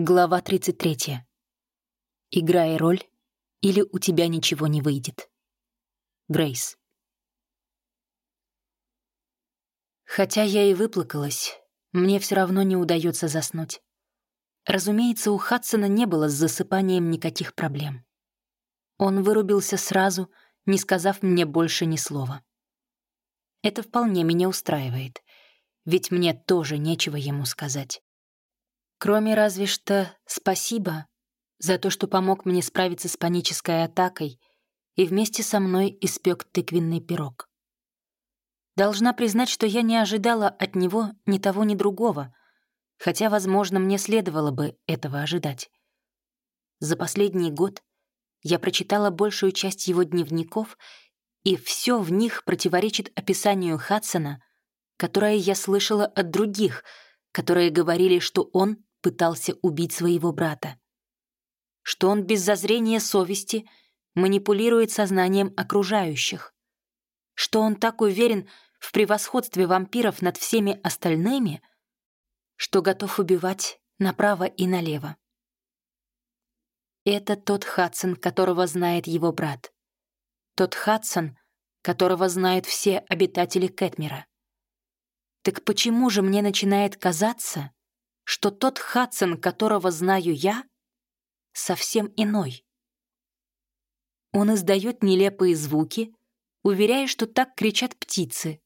Глава 33. Играй роль, или у тебя ничего не выйдет. Грейс. Хотя я и выплакалась, мне все равно не удается заснуть. Разумеется, у Хадсона не было с засыпанием никаких проблем. Он вырубился сразу, не сказав мне больше ни слова. Это вполне меня устраивает, ведь мне тоже нечего ему сказать. Кроме разве что «спасибо» за то, что помог мне справиться с панической атакой и вместе со мной испек тыквенный пирог. Должна признать, что я не ожидала от него ни того, ни другого, хотя, возможно, мне следовало бы этого ожидать. За последний год я прочитала большую часть его дневников, и все в них противоречит описанию Хадсона, которое я слышала от других, которые говорили, что он пытался убить своего брата. Что он без зазрения совести манипулирует сознанием окружающих. Что он так уверен в превосходстве вампиров над всеми остальными, что готов убивать направо и налево. Это тот Хадсон, которого знает его брат. Тот Хадсон, которого знают все обитатели Кэтмера. Так почему же мне начинает казаться, что тот Хадсон, которого знаю я, совсем иной. Он издает нелепые звуки, уверяя, что так кричат птицы.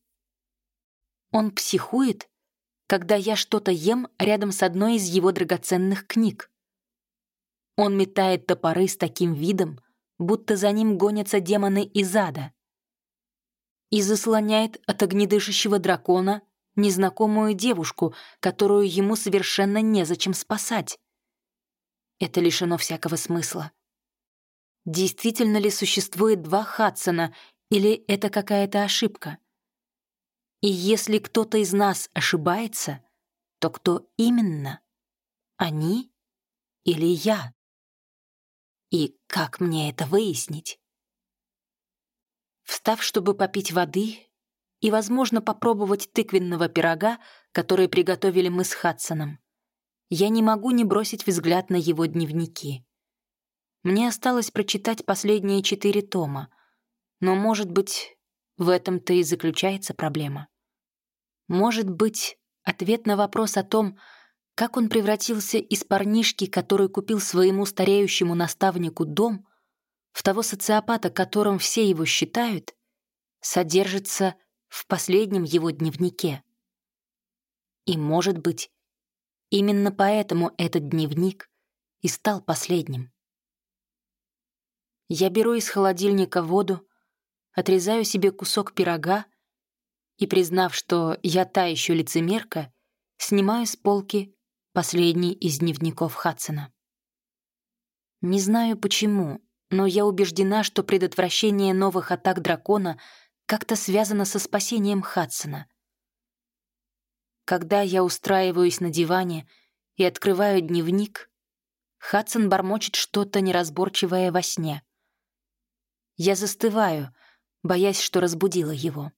Он психует, когда я что-то ем рядом с одной из его драгоценных книг. Он метает топоры с таким видом, будто за ним гонятся демоны из ада. И заслоняет от огнедышащего дракона незнакомую девушку, которую ему совершенно незачем спасать. Это лишено всякого смысла. Действительно ли существует два Хадсона, или это какая-то ошибка? И если кто-то из нас ошибается, то кто именно? Они или я? И как мне это выяснить? Встав, чтобы попить воды, и, возможно, попробовать тыквенного пирога, который приготовили мы с Хадсоном. Я не могу не бросить взгляд на его дневники. Мне осталось прочитать последние четыре тома, но, может быть, в этом-то и заключается проблема. Может быть, ответ на вопрос о том, как он превратился из парнишки, который купил своему стареющему наставнику дом, в того социопата, которым все его считают, содержится в последнем его дневнике. И, может быть, именно поэтому этот дневник и стал последним. Я беру из холодильника воду, отрезаю себе кусок пирога и, признав, что я та еще лицемерка, снимаю с полки последний из дневников Хадсона. Не знаю почему, но я убеждена, что предотвращение новых атак дракона — как-то связано со спасением Хадсона. Когда я устраиваюсь на диване и открываю дневник, Хадсон бормочет что-то неразборчивое во сне. Я застываю, боясь, что разбудила его.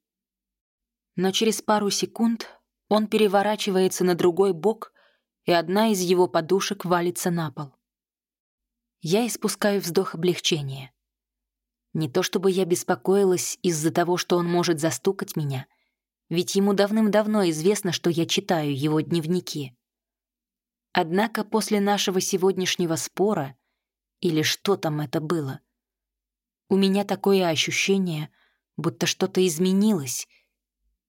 Но через пару секунд он переворачивается на другой бок, и одна из его подушек валится на пол. Я испускаю вздох облегчения. Не то чтобы я беспокоилась из-за того, что он может застукать меня, ведь ему давным-давно известно, что я читаю его дневники. Однако после нашего сегодняшнего спора, или что там это было, у меня такое ощущение, будто что-то изменилось,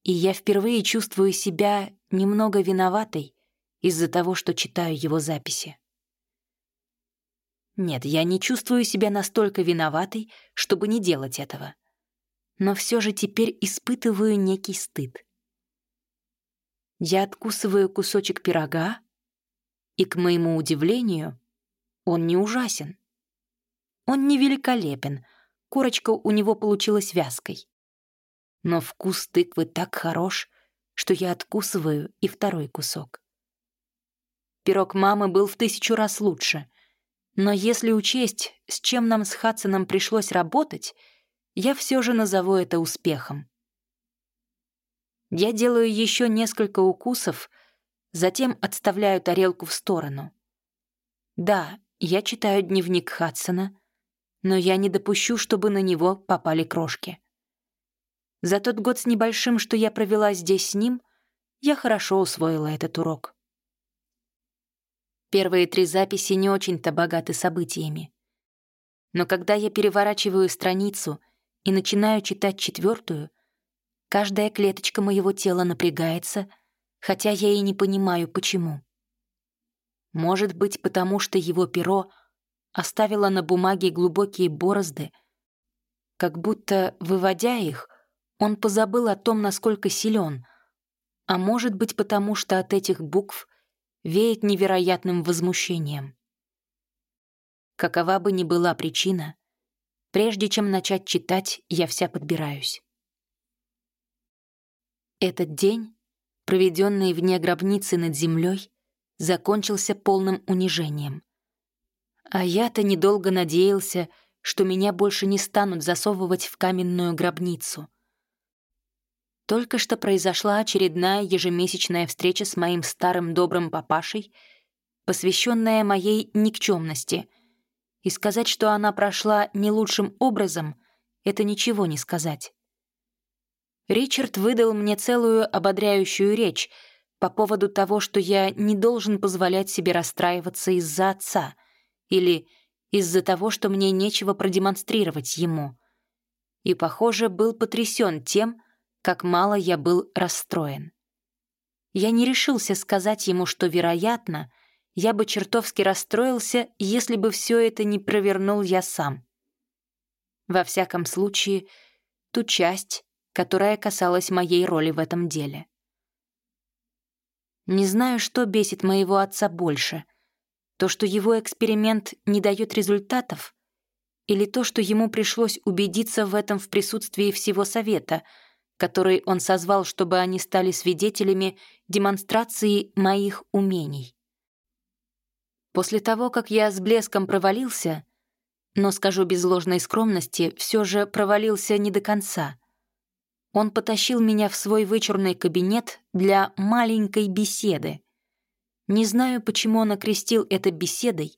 и я впервые чувствую себя немного виноватой из-за того, что читаю его записи. Нет, я не чувствую себя настолько виноватой, чтобы не делать этого. Но все же теперь испытываю некий стыд. Я откусываю кусочек пирога, и, к моему удивлению, он не ужасен. Он не великолепен, корочка у него получилась вязкой. Но вкус тыквы так хорош, что я откусываю и второй кусок. Пирог мамы был в тысячу раз лучше — но если учесть, с чем нам с Хадсоном пришлось работать, я все же назову это успехом. Я делаю еще несколько укусов, затем отставляю тарелку в сторону. Да, я читаю дневник Хадсона, но я не допущу, чтобы на него попали крошки. За тот год с небольшим, что я провела здесь с ним, я хорошо усвоила этот урок. Первые три записи не очень-то богаты событиями. Но когда я переворачиваю страницу и начинаю читать четвертую, каждая клеточка моего тела напрягается, хотя я и не понимаю, почему. Может быть, потому что его перо оставило на бумаге глубокие борозды, как будто, выводя их, он позабыл о том, насколько силен, а может быть, потому что от этих букв веет невероятным возмущением. Какова бы ни была причина, прежде чем начать читать, я вся подбираюсь. Этот день, проведенный вне гробницы над землей, закончился полным унижением. А я-то недолго надеялся, что меня больше не станут засовывать в каменную гробницу. Только что произошла очередная ежемесячная встреча с моим старым добрым папашей, посвященная моей никчемности — и сказать, что она прошла не лучшим образом, это ничего не сказать. Ричард выдал мне целую ободряющую речь по поводу того, что я не должен позволять себе расстраиваться из-за отца или из-за того, что мне нечего продемонстрировать ему. И, похоже, был потрясен тем, как мало я был расстроен. Я не решился сказать ему, что, вероятно, — я бы чертовски расстроился, если бы все это не провернул я сам. Во всяком случае, ту часть, которая касалась моей роли в этом деле. Не знаю, что бесит моего отца больше. То, что его эксперимент не дает результатов, или то, что ему пришлось убедиться в этом в присутствии всего совета, который он созвал, чтобы они стали свидетелями демонстрации моих умений. После того, как я с блеском провалился, но, скажу без ложной скромности, все же провалился не до конца. Он потащил меня в свой вычурный кабинет для маленькой беседы. Не знаю, почему он окрестил это беседой,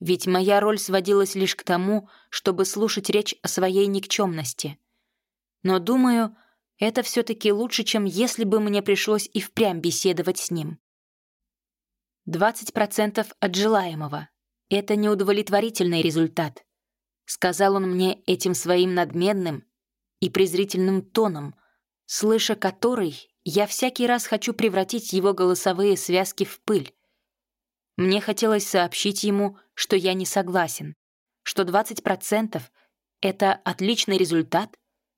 ведь моя роль сводилась лишь к тому, чтобы слушать речь о своей никчемности. Но, думаю, это все таки лучше, чем если бы мне пришлось и впрямь беседовать с ним. 20% от желаемого. Это неудовлетворительный результат. Сказал он мне этим своим надменным и презрительным тоном, слыша который, я всякий раз хочу превратить его голосовые связки в пыль. Мне хотелось сообщить ему, что я не согласен, что 20% — это отличный результат,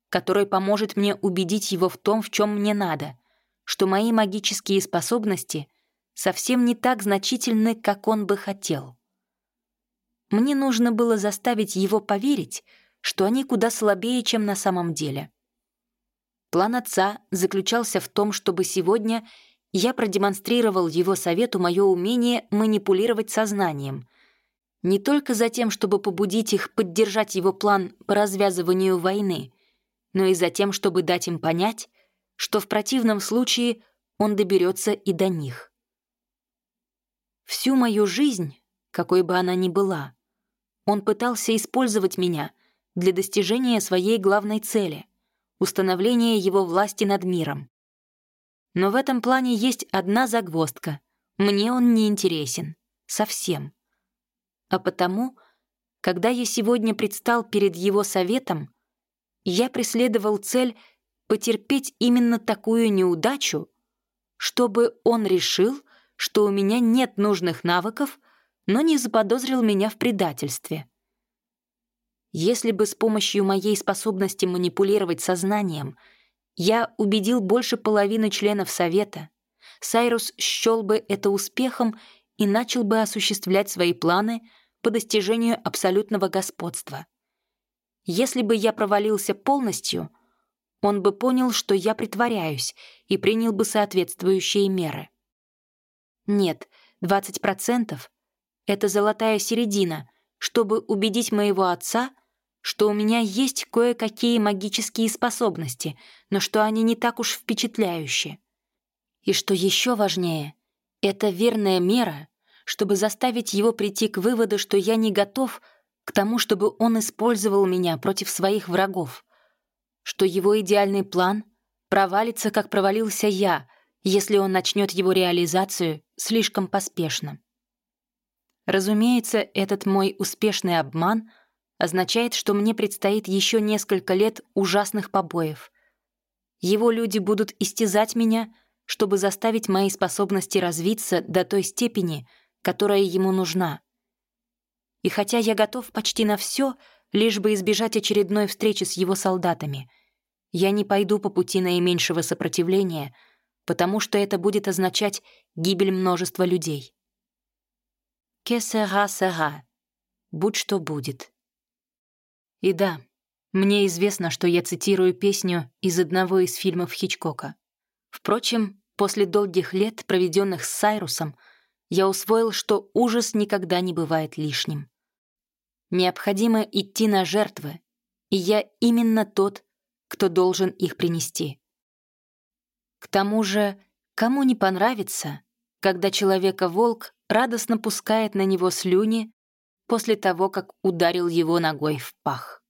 который поможет мне убедить его в том, в чем мне надо, что мои магические способности — совсем не так значительны, как он бы хотел. Мне нужно было заставить его поверить, что они куда слабее, чем на самом деле. План отца заключался в том, чтобы сегодня я продемонстрировал его совету мое умение манипулировать сознанием, не только за тем, чтобы побудить их поддержать его план по развязыванию войны, но и за тем, чтобы дать им понять, что в противном случае он доберется и до них. Всю мою жизнь, какой бы она ни была, он пытался использовать меня для достижения своей главной цели — установления его власти над миром. Но в этом плане есть одна загвоздка. Мне он не интересен. Совсем. А потому, когда я сегодня предстал перед его советом, я преследовал цель потерпеть именно такую неудачу, чтобы он решил, что у меня нет нужных навыков, но не заподозрил меня в предательстве. Если бы с помощью моей способности манипулировать сознанием я убедил больше половины членов Совета, Сайрус счел бы это успехом и начал бы осуществлять свои планы по достижению абсолютного господства. Если бы я провалился полностью, он бы понял, что я притворяюсь, и принял бы соответствующие меры. Нет, 20% — это золотая середина, чтобы убедить моего отца, что у меня есть кое-какие магические способности, но что они не так уж впечатляющие. И что еще важнее, это верная мера, чтобы заставить его прийти к выводу, что я не готов к тому, чтобы он использовал меня против своих врагов, что его идеальный план провалится, как провалился я, если он начнет его реализацию слишком поспешно. Разумеется, этот мой успешный обман означает, что мне предстоит еще несколько лет ужасных побоев. Его люди будут истязать меня, чтобы заставить мои способности развиться до той степени, которая ему нужна. И хотя я готов почти на все, лишь бы избежать очередной встречи с его солдатами, я не пойду по пути наименьшего сопротивления, потому что это будет означать гибель множества людей. «Que sera, sera» — «Будь что будет». И да, мне известно, что я цитирую песню из одного из фильмов Хичкока. Впрочем, после долгих лет, проведенных с Сайрусом, я усвоил, что ужас никогда не бывает лишним. Необходимо идти на жертвы, и я именно тот, кто должен их принести. К тому же, кому не понравится, когда человека-волк радостно пускает на него слюни после того, как ударил его ногой в пах.